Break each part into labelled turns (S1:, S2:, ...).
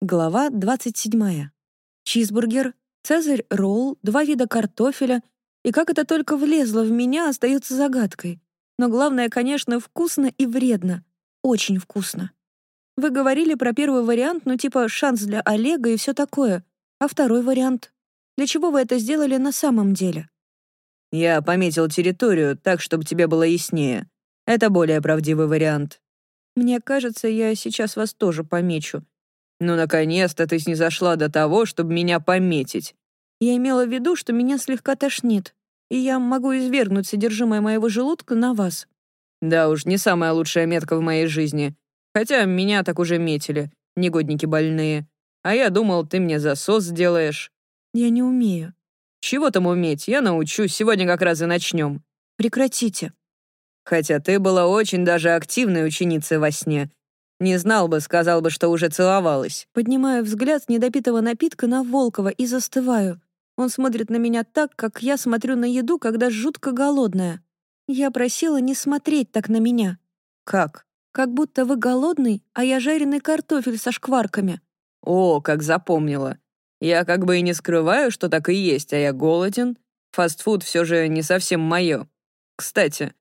S1: Глава 27. Чизбургер, цезарь ролл, два вида картофеля. И как это только влезло в меня, остается загадкой. Но главное, конечно, вкусно и вредно. Очень вкусно. Вы говорили про первый вариант, ну типа шанс для Олега и все такое. А второй вариант? Для чего вы это сделали на самом деле?
S2: Я пометил территорию так, чтобы тебе было яснее. Это более правдивый вариант.
S1: Мне кажется, я сейчас вас тоже помечу.
S2: «Ну, наконец-то ты снизошла до того, чтобы меня пометить».
S1: Я имела в виду, что меня слегка тошнит, и я могу извергнуть содержимое моего желудка на вас.
S2: Да уж, не самая лучшая метка в моей жизни. Хотя меня так уже метили, негодники больные. А я думал, ты мне засос сделаешь.
S1: Я не умею.
S2: Чего там уметь? Я научусь, сегодня как раз и начнем.
S1: Прекратите.
S2: Хотя ты была очень даже активной ученицей во сне, не знал бы, сказал бы, что уже целовалась.
S1: Поднимаю взгляд с недопитого напитка на Волкова и застываю. Он смотрит на меня так, как я смотрю на еду, когда жутко голодная. Я просила не смотреть так на меня.
S2: Как?
S1: Как будто вы голодный, а я жареный картофель со шкварками.
S2: О, как запомнила. Я как бы и не скрываю, что так и есть, а я голоден. Фастфуд все же не совсем мое. Кстати,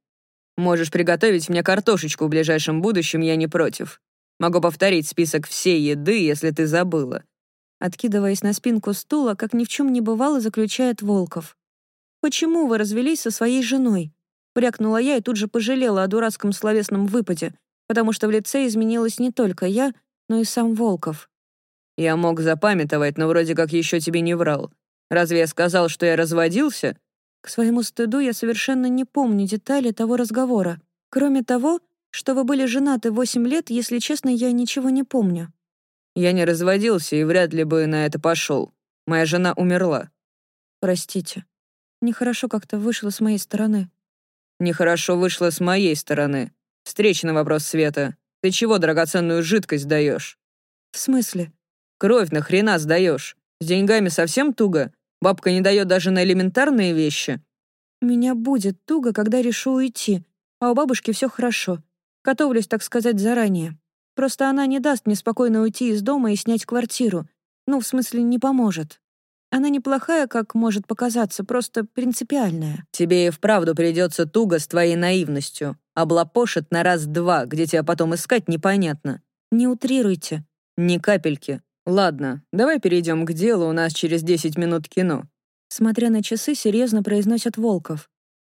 S2: можешь приготовить мне картошечку в ближайшем будущем, я не против. Могу повторить список всей еды, если ты забыла».
S1: Откидываясь на спинку стула, как ни в чем не бывало, заключает Волков. «Почему вы развелись со своей женой?» Брякнула я и тут же пожалела о дурацком словесном выпаде, потому что в лице изменилась не только я, но и сам Волков.
S2: «Я мог запамятовать, но вроде как еще тебе не врал. Разве я сказал, что я разводился?»
S1: К своему стыду я совершенно не помню детали того разговора. Кроме того, что вы были женаты восемь лет, если честно, я ничего не помню».
S2: «Я не разводился и вряд ли бы на это пошел. Моя жена умерла».
S1: «Простите. Нехорошо как-то вышло с моей стороны».
S2: «Нехорошо вышло с моей стороны. Встречный вопрос Света. Ты чего драгоценную жидкость даешь?»
S1: «В смысле?»
S2: «Кровь на хрена сдаешь. С деньгами совсем туго? Бабка не дает даже на элементарные вещи?»
S1: «У меня будет туго, когда решу уйти, а у бабушки все хорошо. Готовлюсь, так сказать, заранее. Просто она не даст мне спокойно уйти из дома и снять квартиру. Ну, в смысле, не поможет. Она неплохая, как может показаться, просто принципиальная.
S2: Тебе и вправду придется туго с твоей наивностью. Облапошит на раз-два, где тебя потом искать непонятно.
S1: Не утрируйте.
S2: Ни капельки. Ладно, давай перейдем к делу, у нас через 10 минут кино.
S1: Смотря на часы, серьезно произносят Волков.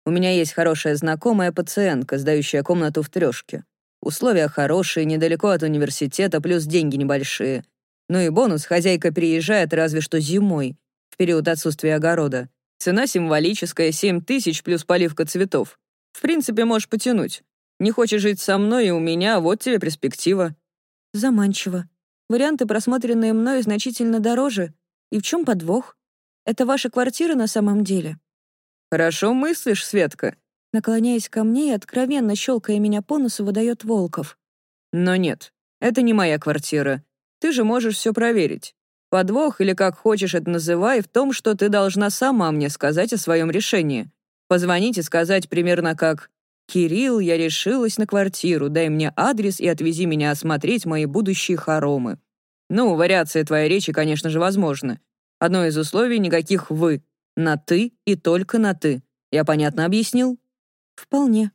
S2: У меня есть хорошая знакомая пациентка, сдающая комнату в трешке. Условия хорошие, недалеко от университета, плюс деньги небольшие. Ну и бонус, хозяйка приезжает разве что зимой, в период отсутствия огорода. Цена символическая, 7 тысяч плюс поливка цветов. В принципе, можешь потянуть. Не хочешь жить со мной и у меня, вот тебе перспектива.
S1: Заманчиво. Варианты, просмотренные мной, значительно дороже. И в чем подвох? Это ваша квартира на самом деле?
S2: «Хорошо мыслишь, Светка»,
S1: наклоняясь ко мне и откровенно щелкая меня по носу, выдает Волков.
S2: «Но нет, это не моя квартира. Ты же можешь все проверить. Подвох, или как хочешь это называй, в том, что ты должна сама мне сказать о своем решении. Позвонить и сказать примерно как «Кирилл, я решилась на квартиру, дай мне адрес и отвези меня осмотреть мои будущие хоромы». Ну, вариация твоей речи, конечно же, возможна. Одно из условий — никаких «вы». На «ты» и только на «ты». Я понятно объяснил?
S1: Вполне.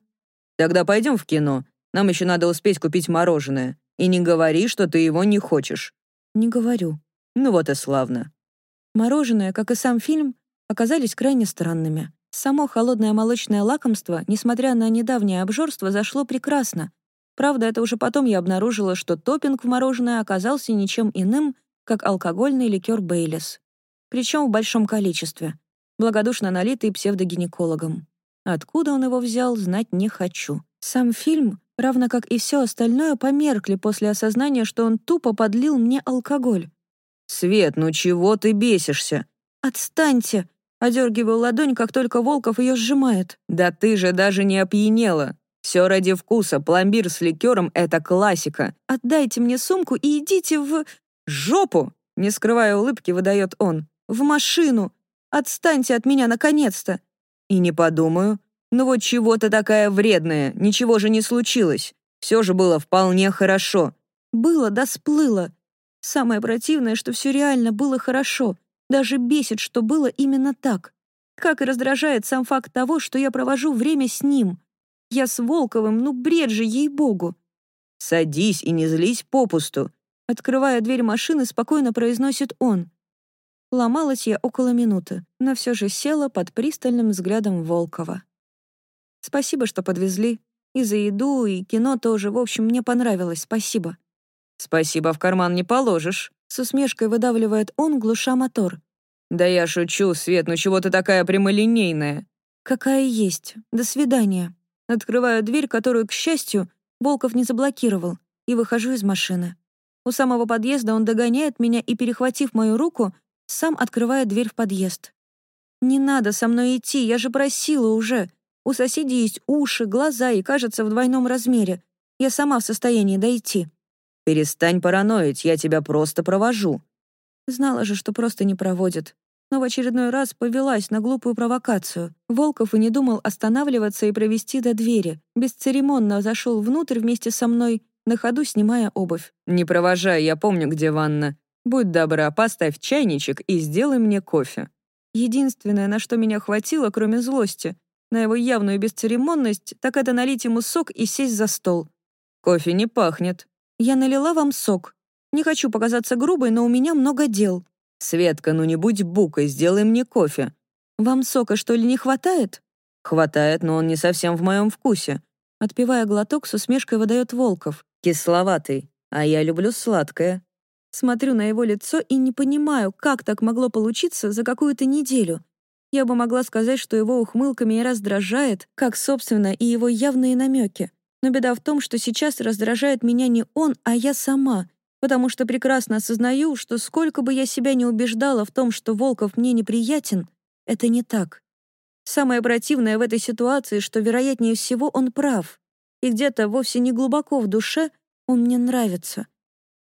S2: Тогда пойдем в кино. Нам еще надо успеть купить мороженое. И не говори, что ты его не хочешь.
S1: Не говорю.
S2: Ну вот и славно.
S1: Мороженое, как и сам фильм, оказались крайне странными. Само холодное молочное лакомство, несмотря на недавнее обжорство, зашло прекрасно. Правда, это уже потом я обнаружила, что топпинг в мороженое оказался ничем иным, как алкогольный ликер Бейлис. Причем в большом количестве благодушно налитый псевдогинекологом. Откуда он его взял, знать не хочу. Сам фильм, равно как и все остальное, померкли после осознания, что он тупо подлил мне алкоголь.
S2: «Свет, ну чего ты бесишься?»
S1: «Отстаньте!» Одергиваю ладонь, как только Волков ее сжимает.
S2: «Да ты же даже не опьянела. Все ради вкуса. Пломбир с ликером — это классика.
S1: Отдайте мне сумку и идите в...
S2: жопу!» Не скрывая улыбки, выдает он.
S1: «В машину! Отстаньте от меня, наконец-то!»
S2: «И не подумаю. Ну вот чего ты такая вредная? Ничего же не случилось. Все же было вполне хорошо».
S1: «Было, да сплыло. Самое противное, что все реально было хорошо. Даже бесит, что было именно так. Как и раздражает сам факт того, что я провожу время с ним. Я с Волковым, ну бред же, ей-богу.
S2: «Садись и не злись попусту», — открывая дверь машины, спокойно произносит он.
S1: Ломалась я около минуты, но все же села под пристальным взглядом Волкова. Спасибо, что подвезли. И за еду, и кино тоже. В общем, мне понравилось. Спасибо.
S2: Спасибо в карман не положишь.
S1: С усмешкой выдавливает он, глуша мотор.
S2: Да я шучу, Свет, ну чего ты такая прямолинейная?
S1: Какая есть. До свидания. Открываю дверь, которую, к счастью, Волков не заблокировал, и выхожу из машины. У самого подъезда он догоняет меня и, перехватив мою руку, сам открывает дверь в подъезд. «Не надо со мной идти, я же просила уже. У соседей есть уши, глаза и, кажется, в двойном размере. Я сама в состоянии дойти».
S2: «Перестань параноить, я тебя просто провожу».
S1: Знала же, что просто не проводит. Но в очередной раз повелась на глупую провокацию. Волков и не думал останавливаться и провести до двери. Бесцеремонно зашел внутрь вместе со мной, на ходу снимая обувь.
S2: «Не провожай, я помню, где ванна. Будь добра, поставь чайничек и сделай мне кофе».
S1: Единственное, на что меня хватило, кроме злости, на его явную бесцеремонность, так это налить ему сок и сесть за стол.
S2: «Кофе не пахнет».
S1: «Я налила вам сок. Не хочу показаться грубой, но у меня много дел».
S2: «Светка, ну не будь букой, сделай мне кофе».
S1: «Вам сока, что ли, не хватает?»
S2: «Хватает, но он не совсем в моем вкусе».
S1: Отпивая глоток, с усмешкой выдает Волков.
S2: «Кисловатый, а я люблю сладкое».
S1: Смотрю на его лицо и не понимаю, как так могло получиться за какую-то неделю. Я бы могла сказать, что его ухмылка меня раздражает, как, собственно, и его явные намеки. Но беда в том, что сейчас раздражает меня не он, а я сама, потому что прекрасно осознаю, что сколько бы я себя не убеждала в том, что Волков мне неприятен, это не так. Самое противное в этой ситуации, что, вероятнее всего, он прав. И где-то вовсе не глубоко в душе он мне нравится.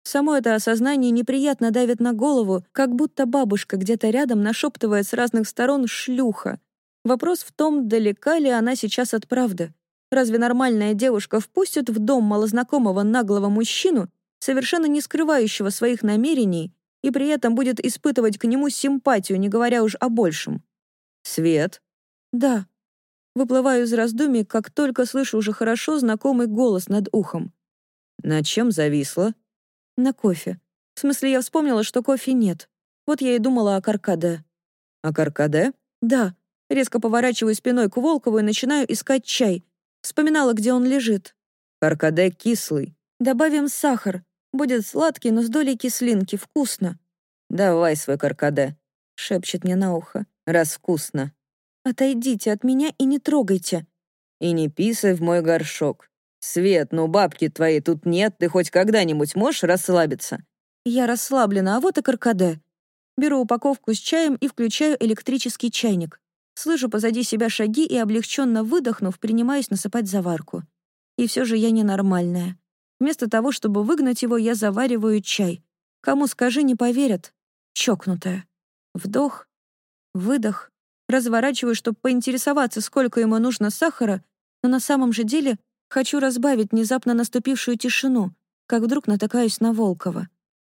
S1: Само это осознание неприятно давит на голову, как будто бабушка где-то рядом нашептывает с разных сторон «шлюха». Вопрос в том, далека ли она сейчас от правды. Разве нормальная девушка впустит в дом малознакомого наглого мужчину, совершенно не скрывающего своих намерений, и при этом будет испытывать к нему симпатию, не говоря уж о большем?
S2: «Свет?»
S1: «Да». Выплываю из раздумий, как только слышу уже хорошо знакомый голос над ухом.
S2: «На чем зависла?»
S1: На кофе. В смысле, я вспомнила, что кофе нет. Вот я и думала о каркаде.
S2: О каркаде?
S1: Да. Резко поворачиваю спиной к Волкову и начинаю искать чай. Вспоминала, где он лежит.
S2: Каркаде кислый.
S1: Добавим сахар. Будет сладкий, но с долей кислинки. Вкусно.
S2: Давай свой каркаде. Шепчет мне на ухо. Раз вкусно.
S1: Отойдите от меня и не трогайте.
S2: И не писай в мой горшок. «Свет, ну бабки твоей тут нет, ты хоть когда-нибудь можешь расслабиться?»
S1: Я расслаблена, а вот и каркаде. Беру упаковку с чаем и включаю электрический чайник. Слышу позади себя шаги и, облегченно выдохнув, принимаюсь насыпать заварку. И все же я ненормальная. Вместо того, чтобы выгнать его, я завариваю чай. Кому скажи, не поверят. Чокнутая. Вдох, выдох. Разворачиваю, чтобы поинтересоваться, сколько ему нужно сахара, но на самом же деле Хочу разбавить внезапно наступившую тишину, как вдруг натыкаюсь на Волкова.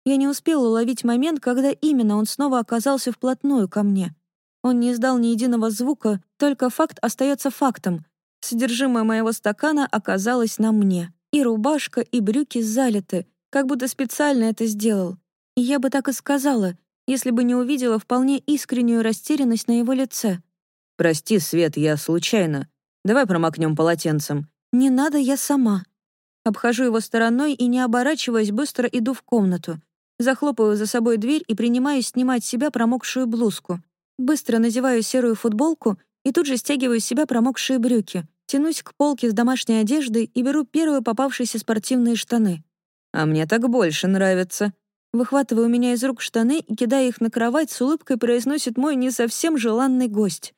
S1: Я не успела уловить момент, когда именно он снова оказался вплотную ко мне. Он не издал ни единого звука, только факт остается фактом. Содержимое моего стакана оказалось на мне. И рубашка, и брюки залиты, как будто специально это сделал. И я бы так и сказала, если бы не увидела вполне искреннюю растерянность на его лице.
S2: «Прости, Свет, я случайно. Давай промокнем полотенцем.
S1: «Не надо, я сама». Обхожу его стороной и, не оборачиваясь, быстро иду в комнату. Захлопываю за собой дверь и принимаюсь снимать с себя промокшую блузку. Быстро надеваю серую футболку и тут же стягиваю с себя промокшие брюки. Тянусь к полке с домашней одеждой и беру первые попавшиеся спортивные штаны.
S2: «А мне так больше нравится».
S1: Выхватываю у меня из рук штаны и, кидая их на кровать, с улыбкой произносит мой не совсем желанный гость.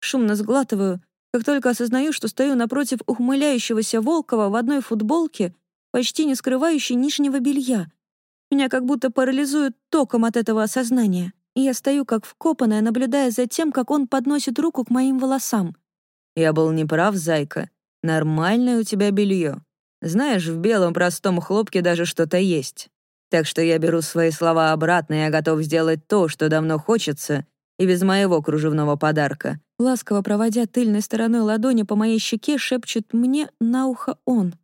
S1: Шумно сглатываю, как только осознаю, что стою напротив ухмыляющегося Волкова в одной футболке, почти не скрывающей нижнего белья, меня как будто парализует током от этого осознания, и я стою как вкопанная, наблюдая за тем, как он подносит руку к моим волосам.
S2: «Я был неправ, зайка. Нормальное у тебя белье. Знаешь, в белом простом хлопке даже что-то есть». Так что я беру свои слова обратно, и я готов сделать то, что давно хочется, и без моего кружевного подарка.
S1: Ласково проводя тыльной стороной ладони по моей щеке, шепчет мне на ухо он.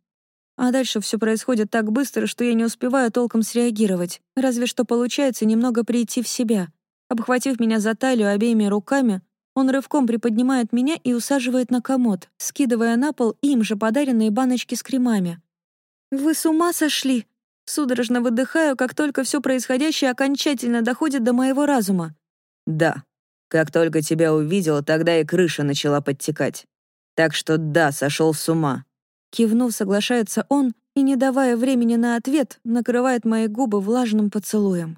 S1: А дальше все происходит так быстро, что я не успеваю толком среагировать. Разве что получается немного прийти в себя. Обхватив меня за талию обеими руками, он рывком приподнимает меня и усаживает на комод, скидывая на пол им же подаренные баночки с кремами. «Вы с ума сошли?» Судорожно выдыхаю, как только все происходящее окончательно доходит до моего разума.
S2: «Да. Как только тебя увидел, тогда и крыша начала подтекать. Так что да, сошел с ума».
S1: Кивнув, соглашается он и, не давая времени на ответ, накрывает мои губы влажным поцелуем.